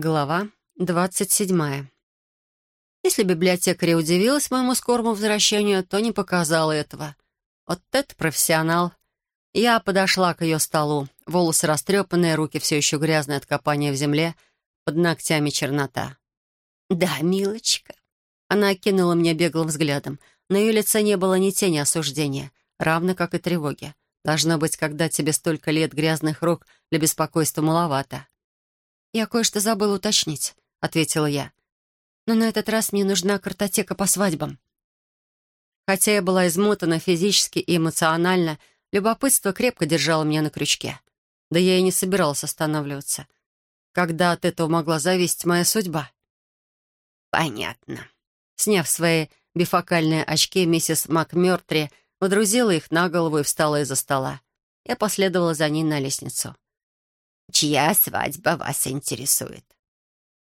Глава двадцать седьмая. Если библиотекаря удивилась моему скорому возвращению, то не показала этого. Вот это профессионал. Я подошла к ее столу. Волосы растрепанные, руки все еще грязные от копания в земле, под ногтями чернота. «Да, милочка». Она окинула меня беглым взглядом. На ее лице не было ни тени осуждения, равно как и тревоги. Должно быть, когда тебе столько лет грязных рук для беспокойства маловато. «Я кое-что забыла уточнить», — ответила я. «Но на этот раз мне нужна картотека по свадьбам». Хотя я была измотана физически и эмоционально, любопытство крепко держало меня на крючке. Да я и не собиралась останавливаться. Когда от этого могла зависеть моя судьба? «Понятно». Сняв свои бифокальные очки, миссис МакМёртри водрузила их на голову и встала из-за стола. Я последовала за ней на лестницу. Чья свадьба вас интересует?»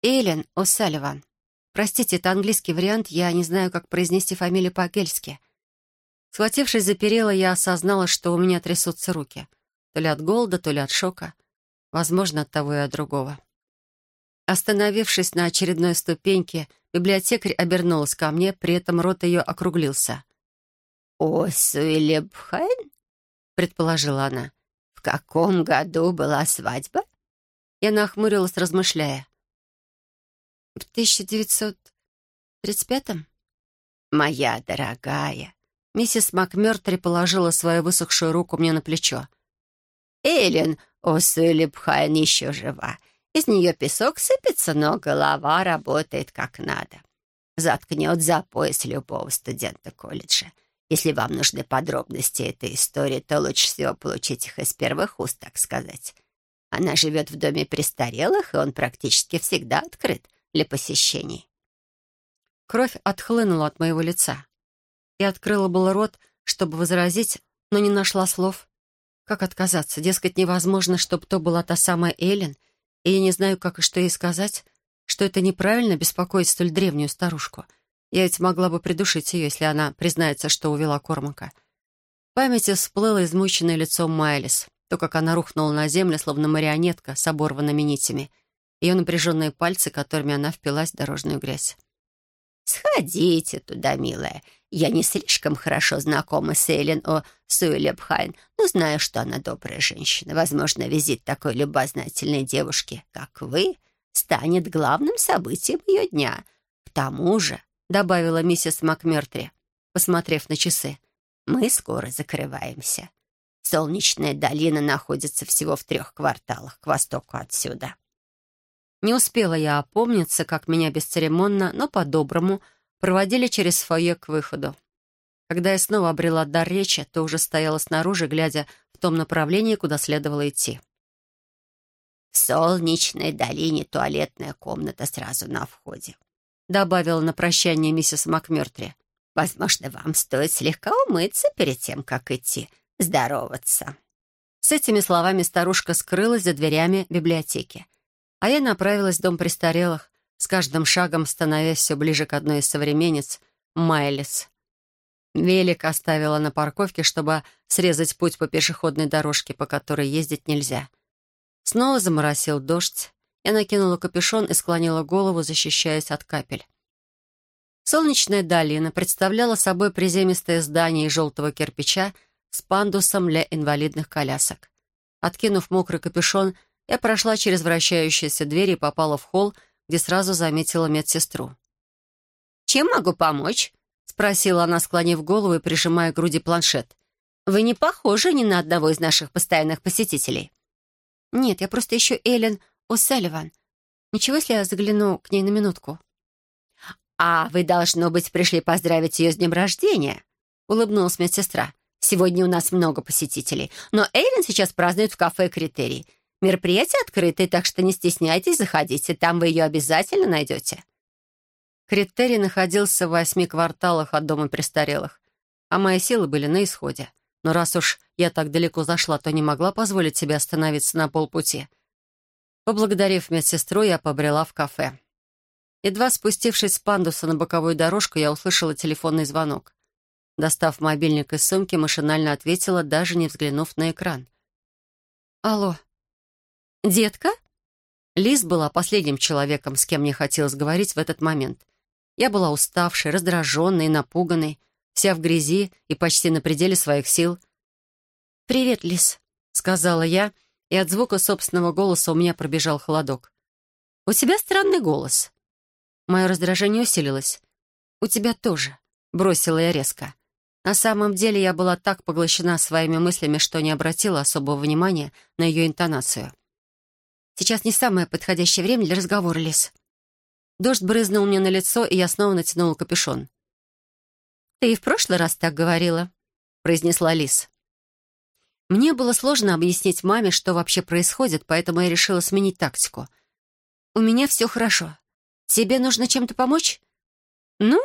«Эллен О'Салливан. Простите, это английский вариант, я не знаю, как произнести фамилию по-гельски». Схватившись за перила, я осознала, что у меня трясутся руки. То ли от голода, то ли от шока. Возможно, от того и от другого. Остановившись на очередной ступеньке, библиотекарь обернулась ко мне, при этом рот ее округлился. «О, Суэлебхайн?» — предположила она каком году была свадьба?» Я нахмурилась, размышляя. «В 1935-м?» «Моя дорогая!» Миссис МакМёртри положила свою высохшую руку мне на плечо. «Эллен О'Сулипхайн еще жива. Из нее песок сыпется, но голова работает как надо. Заткнет за пояс любого студента колледжа. Если вам нужны подробности этой истории, то лучше всего получить их из первых уст, так сказать. Она живет в доме престарелых, и он практически всегда открыт для посещений. Кровь отхлынула от моего лица. Я открыла был рот, чтобы возразить, но не нашла слов. Как отказаться? Дескать, невозможно, чтобы то была та самая Эллен, и я не знаю, как и что ей сказать, что это неправильно беспокоить столь древнюю старушку — я ведь могла бы придушить ее, если она признается, что увела Кормака. В памяти всплыло измученное лицо Майлис, то, как она рухнула на землю, словно марионетка с оборванными нитями, ее напряженные пальцы, которыми она впилась в дорожную грязь. «Сходите туда, милая. Я не слишком хорошо знакома с Эйлен О. Суэлебхайн, но знаю, что она добрая женщина. Возможно, визит такой любознательной девушки, как вы, станет главным событием ее дня. К тому же — добавила миссис МакМёртри, посмотрев на часы. «Мы скоро закрываемся. Солнечная долина находится всего в трех кварталах к востоку отсюда». Не успела я опомниться, как меня бесцеремонно, но по-доброму проводили через фойе к выходу. Когда я снова обрела дар речи, то уже стояла снаружи, глядя в том направлении, куда следовало идти. В солнечной долине туалетная комната сразу на входе. — добавила на прощание миссис МакМёртри. «Возможно, вам стоит слегка умыться перед тем, как идти здороваться». С этими словами старушка скрылась за дверями библиотеки. А я направилась в дом престарелых, с каждым шагом становясь все ближе к одной из современниц — Майлис. Велик оставила на парковке, чтобы срезать путь по пешеходной дорожке, по которой ездить нельзя. Снова заморосил дождь, я накинула капюшон и склонила голову, защищаясь от капель. Солнечная долина представляла собой приземистое здание из желтого кирпича с пандусом для инвалидных колясок. Откинув мокрый капюшон, я прошла через вращающиеся двери и попала в холл, где сразу заметила медсестру. «Чем могу помочь?» — спросила она, склонив голову и прижимая к груди планшет. «Вы не похожи ни на одного из наших постоянных посетителей». «Нет, я просто ищу Эллен О'Салливан. Ничего, если я загляну к ней на минутку?» «А вы, должно быть, пришли поздравить ее с днем рождения», — улыбнулась медсестра. «Сегодня у нас много посетителей, но Эйлин сейчас празднует в кафе «Критерий». Мероприятие открытое, так что не стесняйтесь, заходите, там вы ее обязательно найдете». Критерий находился в восьми кварталах от дома престарелых, а мои силы были на исходе. Но раз уж я так далеко зашла, то не могла позволить себе остановиться на полпути. Поблагодарив медсестру, я побрела в кафе. Едва спустившись с пандуса на боковую дорожку, я услышала телефонный звонок. Достав мобильник из сумки, машинально ответила, даже не взглянув на экран. «Алло. Детка?» Лиз была последним человеком, с кем мне хотелось говорить в этот момент. Я была уставшей, раздраженной, напуганной, вся в грязи и почти на пределе своих сил. «Привет, Лиз», — сказала я, и от звука собственного голоса у меня пробежал холодок. «У тебя странный голос». Мое раздражение усилилось. «У тебя тоже», — бросила я резко. На самом деле я была так поглощена своими мыслями, что не обратила особого внимания на ее интонацию. «Сейчас не самое подходящее время для разговора, Лиз». Дождь брызнул мне на лицо, и я снова натянула капюшон. «Ты и в прошлый раз так говорила», — произнесла Лиз. Мне было сложно объяснить маме, что вообще происходит, поэтому я решила сменить тактику. «У меня все хорошо. Тебе нужно чем-то помочь?» «Ну...»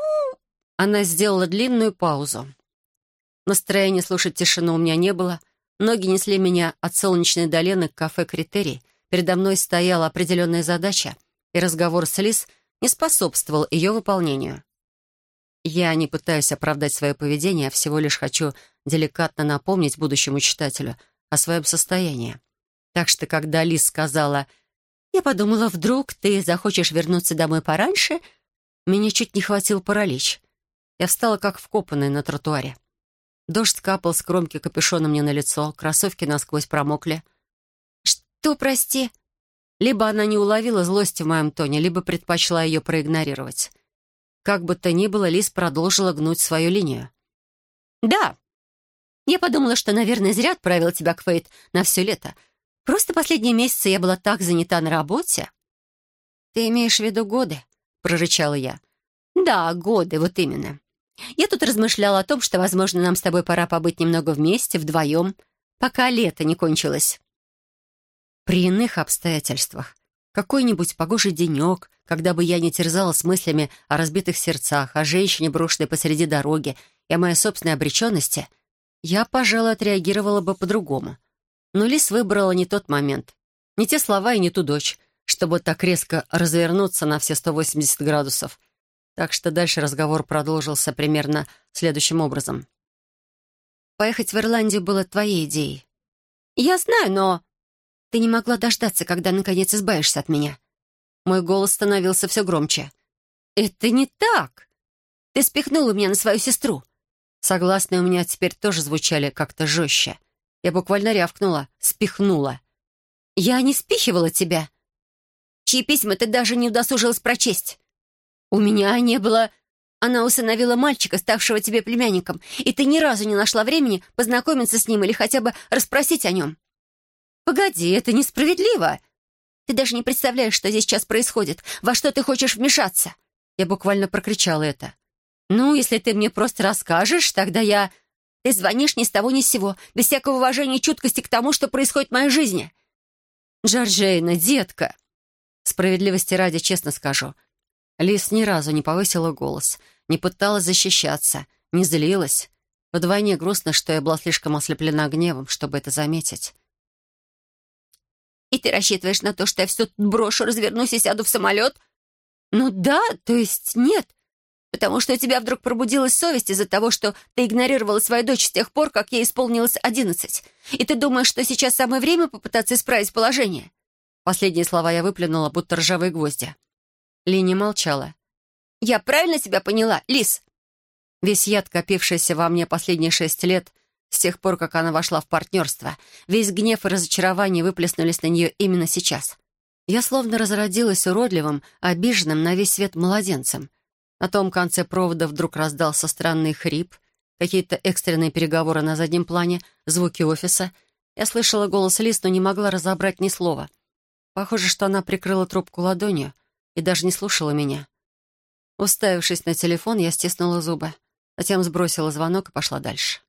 Она сделала длинную паузу. Настроения слушать тишину у меня не было. Ноги несли меня от солнечной долины к кафе «Критерий». Передо мной стояла определенная задача, и разговор с Лиз не способствовал ее выполнению. Я не пытаюсь оправдать свое поведение, а всего лишь хочу деликатно напомнить будущему читателю о своем состоянии. Так что, когда Лиз сказала «Я подумала, вдруг ты захочешь вернуться домой пораньше», меня чуть не хватил паралич. Я встала как вкопанная на тротуаре. Дождь капал с кромки капюшона мне на лицо, кроссовки насквозь промокли. «Что, прости?» Либо она не уловила злости в моем тоне, либо предпочла ее проигнорировать. Как бы то ни было, Лис продолжила гнуть свою линию. «Да, я подумала, что, наверное, зря отправила тебя к Фейт на все лето. Просто последние месяцы я была так занята на работе». «Ты имеешь в виду годы?» — прорычала я. «Да, годы, вот именно. Я тут размышляла о том, что, возможно, нам с тобой пора побыть немного вместе, вдвоем, пока лето не кончилось». При иных обстоятельствах какой-нибудь погожий денек, когда бы я не терзалась мыслями о разбитых сердцах, о женщине, брошенной посреди дороги, и о моей собственной обреченности, я, пожалуй, отреагировала бы по-другому. Но Лис выбрала не тот момент, не те слова и не ту дочь, чтобы так резко развернуться на все 180 градусов. Так что дальше разговор продолжился примерно следующим образом. «Поехать в Ирландию было твоей идеей». «Я знаю, но...» Ты не могла дождаться, когда наконец избавишься от меня. Мой голос становился все громче. «Это не так! Ты спихнула меня на свою сестру!» Согласные у меня теперь тоже звучали как-то жестче. Я буквально рявкнула, спихнула. «Я не спихивала тебя. Чьи письма ты даже не удосужилась прочесть? У меня не было...» Она усыновила мальчика, ставшего тебе племянником, и ты ни разу не нашла времени познакомиться с ним или хотя бы расспросить о нем. «Погоди, это несправедливо!» «Ты даже не представляешь, что здесь сейчас происходит. Во что ты хочешь вмешаться?» Я буквально прокричала это. «Ну, если ты мне просто расскажешь, тогда я...» «Ты звонишь ни с того ни с сего, без всякого уважения и чуткости к тому, что происходит в моей жизни». «Джорджейна, детка!» Справедливости ради, честно скажу. Лис ни разу не повысила голос, не пыталась защищаться, не злилась. Вдвойне грустно, что я была слишком ослеплена гневом, чтобы это заметить. И ты рассчитываешь на то, что я все брошу, развернусь и сяду в самолет? Ну да, то есть нет. Потому что у тебя вдруг пробудилась совесть из-за того, что ты игнорировала свою дочь с тех пор, как ей исполнилось одиннадцать. И ты думаешь, что сейчас самое время попытаться исправить положение? Последние слова я выплюнула, будто ржавые гвозди. Линия молчала. «Я правильно тебя поняла, Лис?» Весь яд, копившийся во мне последние шесть лет, с тех пор, как она вошла в партнерство. Весь гнев и разочарование выплеснулись на нее именно сейчас. Я словно разродилась уродливым, обиженным на весь свет младенцем. На том конце провода вдруг раздался странный хрип, какие-то экстренные переговоры на заднем плане, звуки офиса. Я слышала голос Лис, но не могла разобрать ни слова. Похоже, что она прикрыла трубку ладонью и даже не слушала меня. Уставившись на телефон, я стиснула зубы. Затем сбросила звонок и пошла дальше.